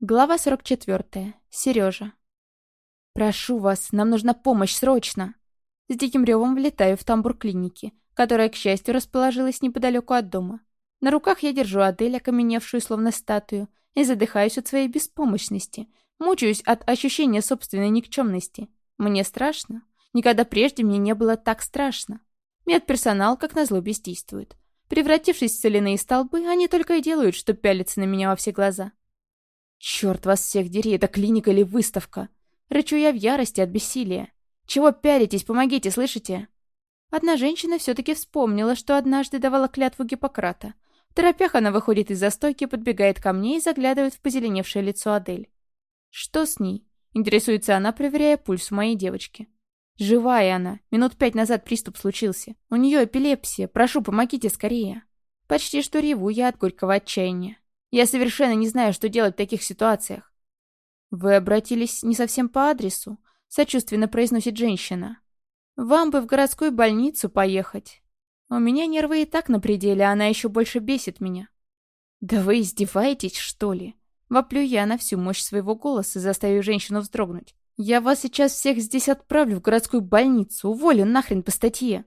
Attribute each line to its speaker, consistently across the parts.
Speaker 1: Глава 44. Сережа. «Прошу вас, нам нужна помощь, срочно!» С диким ревом влетаю в тамбур клиники, которая, к счастью, расположилась неподалеку от дома. На руках я держу Адель, окаменевшую словно статую, и задыхаюсь от своей беспомощности, мучаюсь от ощущения собственной никчемности. Мне страшно. Никогда прежде мне не было так страшно. Медперсонал, как назло, бездействует. Превратившись в соляные столбы, они только и делают, что пялятся на меня во все глаза. «Черт вас всех дери, это клиника или выставка?» Рычу я в ярости от бессилия. «Чего пялитесь? Помогите, слышите?» Одна женщина все-таки вспомнила, что однажды давала клятву Гиппократа. В торопях она выходит из застойки, подбегает ко мне и заглядывает в позеленевшее лицо Адель. «Что с ней?» — интересуется она, проверяя пульс у моей девочки. «Живая она. Минут пять назад приступ случился. У нее эпилепсия. Прошу, помогите скорее». Почти что реву я от горького отчаяния. Я совершенно не знаю, что делать в таких ситуациях. Вы обратились не совсем по адресу, сочувственно произносит женщина. Вам бы в городскую больницу поехать. У меня нервы и так на пределе, а она еще больше бесит меня. Да вы издеваетесь, что ли? Воплю я на всю мощь своего голоса, заставив женщину вздрогнуть. Я вас сейчас всех здесь отправлю в городскую больницу, уволю нахрен по статье.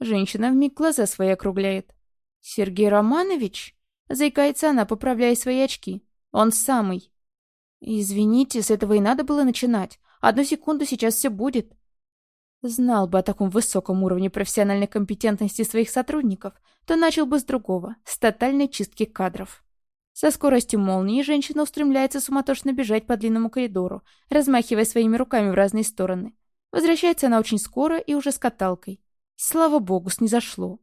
Speaker 1: Женщина вмиг глаза свои округляет. Сергей Романович? Заикается она, поправляя свои очки. Он самый. Извините, с этого и надо было начинать. Одну секунду, сейчас все будет. Знал бы о таком высоком уровне профессиональной компетентности своих сотрудников, то начал бы с другого, с тотальной чистки кадров. Со скоростью молнии женщина устремляется суматошно бежать по длинному коридору, размахивая своими руками в разные стороны. Возвращается она очень скоро и уже с каталкой. Слава богу, снизошло.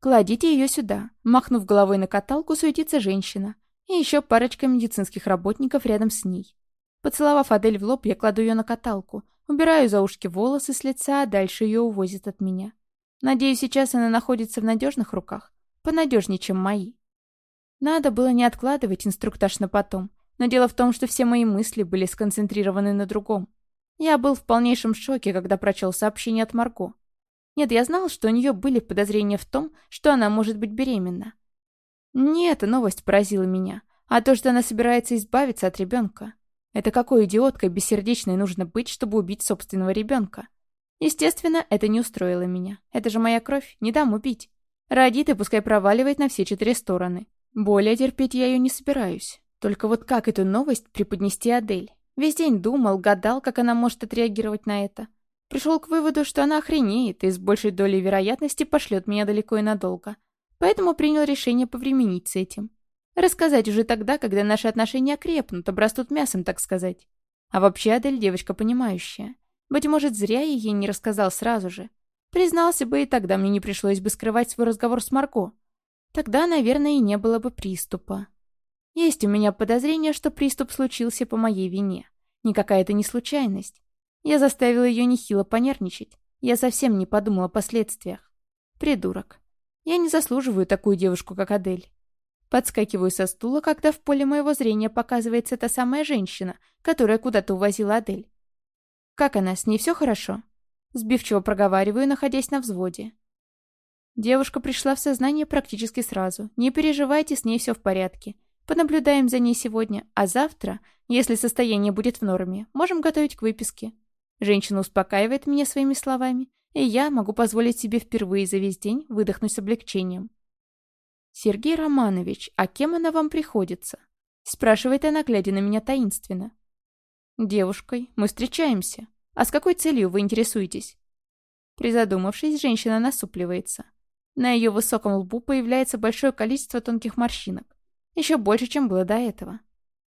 Speaker 1: «Кладите ее сюда». Махнув головой на каталку, суетится женщина. И еще парочка медицинских работников рядом с ней. Поцеловав Адель в лоб, я кладу ее на каталку, убираю за ушки волосы с лица, а дальше ее увозят от меня. Надеюсь, сейчас она находится в надежных руках. Понадежнее, чем мои. Надо было не откладывать инструктаж на потом. Но дело в том, что все мои мысли были сконцентрированы на другом. Я был в полнейшем шоке, когда прочел сообщение от Марго. Нет, я знал, что у нее были подозрения в том, что она может быть беременна. Не эта новость поразила меня, а то, что она собирается избавиться от ребенка. Это какой идиоткой бессердечной нужно быть, чтобы убить собственного ребенка? Естественно, это не устроило меня. Это же моя кровь, не дам убить. Родит и пускай проваливает на все четыре стороны. Более терпеть я ее не собираюсь. Только вот как эту новость преподнести Адель? Весь день думал, гадал, как она может отреагировать на это. Пришел к выводу, что она охренеет и с большей долей вероятности пошлет меня далеко и надолго. Поэтому принял решение повременить с этим. Рассказать уже тогда, когда наши отношения окрепнут, обрастут мясом, так сказать. А вообще Адель девочка понимающая. Быть может, зря я ей не рассказал сразу же. Признался бы, и тогда мне не пришлось бы скрывать свой разговор с Марго. Тогда, наверное, и не было бы приступа. Есть у меня подозрение, что приступ случился по моей вине. Никакая это не случайность. Я заставила ее нехило понервничать. Я совсем не подумала о последствиях. Придурок. Я не заслуживаю такую девушку, как Адель. Подскакиваю со стула, когда в поле моего зрения показывается та самая женщина, которая куда-то увозила Адель. Как она, с ней все хорошо? Сбивчиво проговариваю, находясь на взводе. Девушка пришла в сознание практически сразу. Не переживайте, с ней все в порядке. Понаблюдаем за ней сегодня, а завтра, если состояние будет в норме, можем готовить к выписке. Женщина успокаивает меня своими словами, и я могу позволить себе впервые за весь день выдохнуть с облегчением. «Сергей Романович, а кем она вам приходится?» Спрашивает она, глядя на меня таинственно. «Девушкой. Мы встречаемся. А с какой целью вы интересуетесь?» Призадумавшись, женщина насупливается. На ее высоком лбу появляется большое количество тонких морщинок. Еще больше, чем было до этого.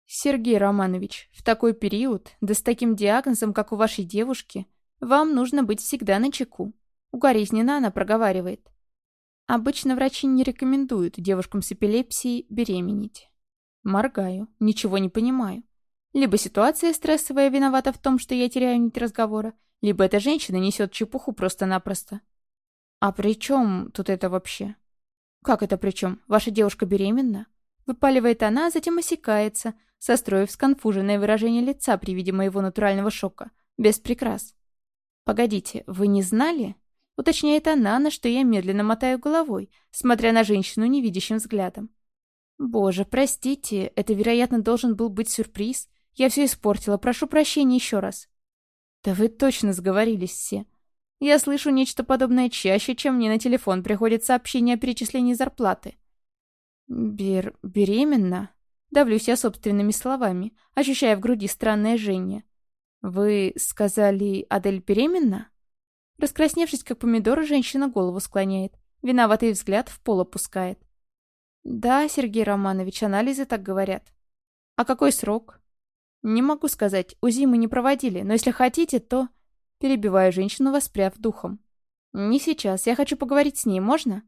Speaker 1: «Сергей Романович, в такой период, да с таким диагнозом, как у вашей девушки, вам нужно быть всегда на чеку. Укоризненно она проговаривает. Обычно врачи не рекомендуют девушкам с эпилепсией беременеть. Моргаю, ничего не понимаю. Либо ситуация стрессовая виновата в том, что я теряю нить разговора, либо эта женщина несет чепуху просто-напросто. А при чем тут это вообще? Как это при чем? Ваша девушка беременна? Выпаливает она, затем осекается, состроив сконфуженное выражение лица при виде моего натурального шока, без прикрас. «Погодите, вы не знали?» Уточняет она, на что я медленно мотаю головой, смотря на женщину невидящим взглядом. Боже, простите, это, вероятно, должен был быть сюрприз. Я все испортила, прошу прощения еще раз. Да вы точно сговорились все. Я слышу нечто подобное чаще, чем мне на телефон приходит сообщение о перечислении зарплаты. Бер... беременна? Давлюсь я собственными словами, ощущая в груди странное жжение. «Вы сказали, Адель беременна?» Раскрасневшись, как помидор, женщина голову склоняет. Виноватый взгляд в пол опускает. «Да, Сергей Романович, анализы так говорят». «А какой срок?» «Не могу сказать. УЗИ мы не проводили, но если хотите, то...» Перебиваю женщину, воспряв духом. «Не сейчас. Я хочу поговорить с ней. Можно?»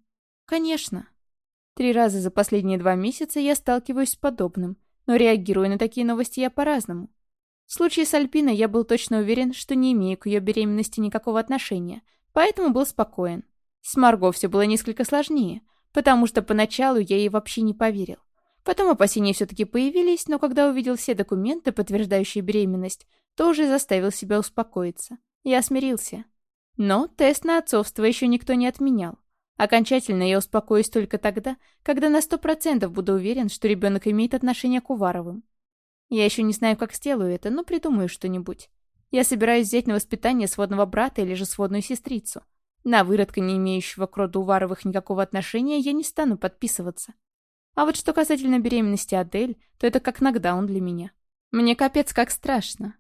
Speaker 1: «Конечно». Три раза за последние два месяца я сталкиваюсь с подобным, но реагирую на такие новости я по-разному. В случае с Альпиной я был точно уверен, что не имею к ее беременности никакого отношения, поэтому был спокоен. С Марго все было несколько сложнее, потому что поначалу я ей вообще не поверил. Потом опасения все-таки появились, но когда увидел все документы, подтверждающие беременность, то уже заставил себя успокоиться. Я смирился. Но тест на отцовство еще никто не отменял. Окончательно я успокоюсь только тогда, когда на сто процентов буду уверен, что ребенок имеет отношение к Уваровым. Я еще не знаю, как сделаю это, но придумаю что-нибудь. Я собираюсь взять на воспитание сводного брата или же сводную сестрицу. На выродка, не имеющего к роду Уваровых никакого отношения, я не стану подписываться. А вот что касательно беременности Адель, то это как нокдаун для меня. Мне капец как страшно.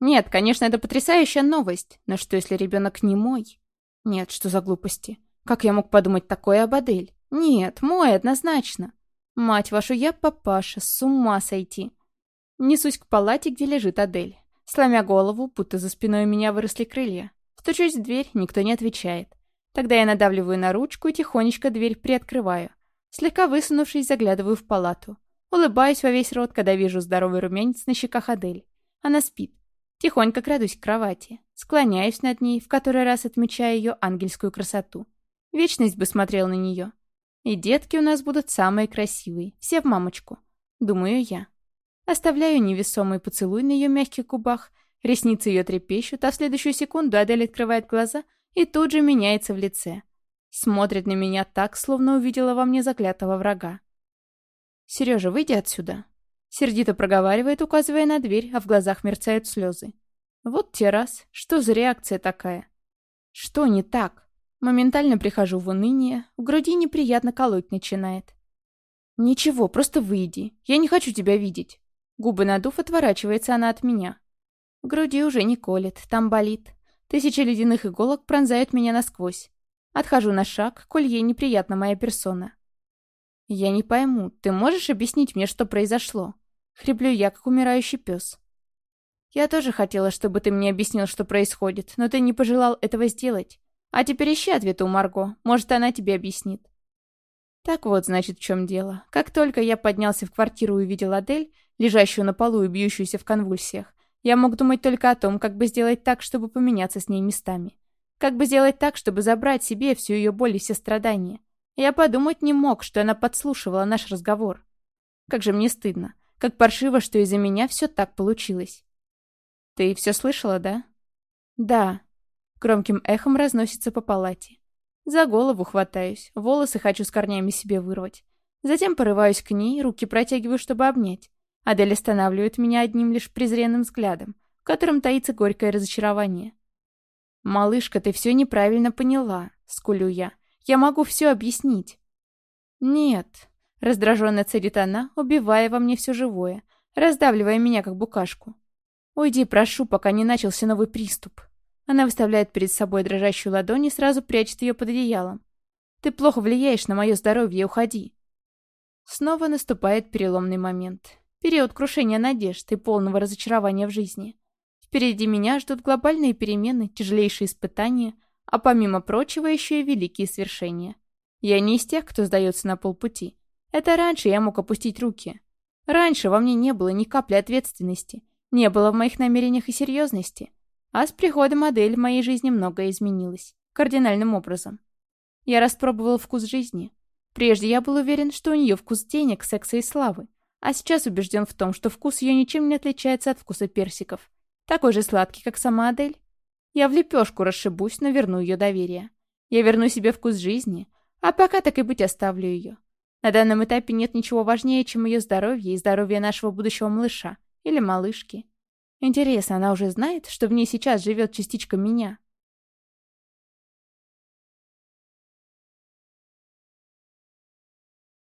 Speaker 1: Нет, конечно, это потрясающая новость, но что если ребенок не мой? Нет, что за глупости? Как я мог подумать такое об Адель? Нет, мой однозначно. Мать вашу, я папаша, с ума сойти. Несусь к палате, где лежит Адель. Сломя голову, будто за спиной у меня выросли крылья. Стучусь в дверь, никто не отвечает. Тогда я надавливаю на ручку и тихонечко дверь приоткрываю. Слегка высунувшись, заглядываю в палату. Улыбаюсь во весь рот, когда вижу здоровый румянец на щеках Адель. Она спит. Тихонько крадусь к кровати. Склоняюсь над ней, в который раз отмечая ее ангельскую красоту. Вечность бы смотрел на нее. И детки у нас будут самые красивые, все в мамочку. Думаю я. Оставляю невесомый поцелуй на ее мягких губах, ресницы ее трепещут, а в следующую секунду Адель открывает глаза и тут же меняется в лице. Смотрит на меня так, словно увидела во мне заклятого врага. «Сережа, выйди отсюда!» Сердито проговаривает, указывая на дверь, а в глазах мерцают слезы. Вот те раз. Что за реакция такая? Что не так? Моментально прихожу в уныние, в груди неприятно колоть начинает. «Ничего, просто выйди. Я не хочу тебя видеть». Губы надув, отворачивается она от меня. В груди уже не колет, там болит. Тысячи ледяных иголок пронзают меня насквозь. Отхожу на шаг, коль ей неприятна моя персона. «Я не пойму, ты можешь объяснить мне, что произошло?» Хриплю я, как умирающий пес. «Я тоже хотела, чтобы ты мне объяснил, что происходит, но ты не пожелал этого сделать. А теперь ищи ответ у Марго. Может, она тебе объяснит. Так вот, значит, в чем дело. Как только я поднялся в квартиру и увидел Адель, лежащую на полу и бьющуюся в конвульсиях, я мог думать только о том, как бы сделать так, чтобы поменяться с ней местами. Как бы сделать так, чтобы забрать себе всю ее боль и все страдания. Я подумать не мог, что она подслушивала наш разговор. Как же мне стыдно. Как паршиво, что из-за меня все так получилось. Ты все слышала, да? Да. Громким эхом разносится по палате. За голову хватаюсь, волосы хочу с корнями себе вырвать. Затем порываюсь к ней, руки протягиваю, чтобы обнять. Адель останавливает меня одним лишь презренным взглядом, в котором таится горькое разочарование. «Малышка, ты все неправильно поняла», — скулю я. «Я могу все объяснить». «Нет», — раздраженно царит она, убивая во мне все живое, раздавливая меня как букашку. «Уйди, прошу, пока не начался новый приступ». Она выставляет перед собой дрожащую ладонь и сразу прячет ее под одеялом. «Ты плохо влияешь на мое здоровье, уходи». Снова наступает переломный момент. Период крушения надежд и полного разочарования в жизни. Впереди меня ждут глобальные перемены, тяжелейшие испытания, а помимо прочего еще и великие свершения. Я не из тех, кто сдается на полпути. Это раньше я мог опустить руки. Раньше во мне не было ни капли ответственности, не было в моих намерениях и серьезности. А с приходом Адель в моей жизни многое изменилось. Кардинальным образом. Я распробовал вкус жизни. Прежде я был уверен, что у нее вкус денег, секса и славы. А сейчас убежден в том, что вкус ее ничем не отличается от вкуса персиков. Такой же сладкий, как сама Адель. Я в лепешку расшибусь, но верну ее доверие. Я верну себе вкус жизни, а пока так и быть оставлю ее. На данном этапе нет ничего важнее, чем ее здоровье и здоровье нашего будущего малыша. Или малышки. Интересно, она уже знает, что в ней сейчас живет частичка меня?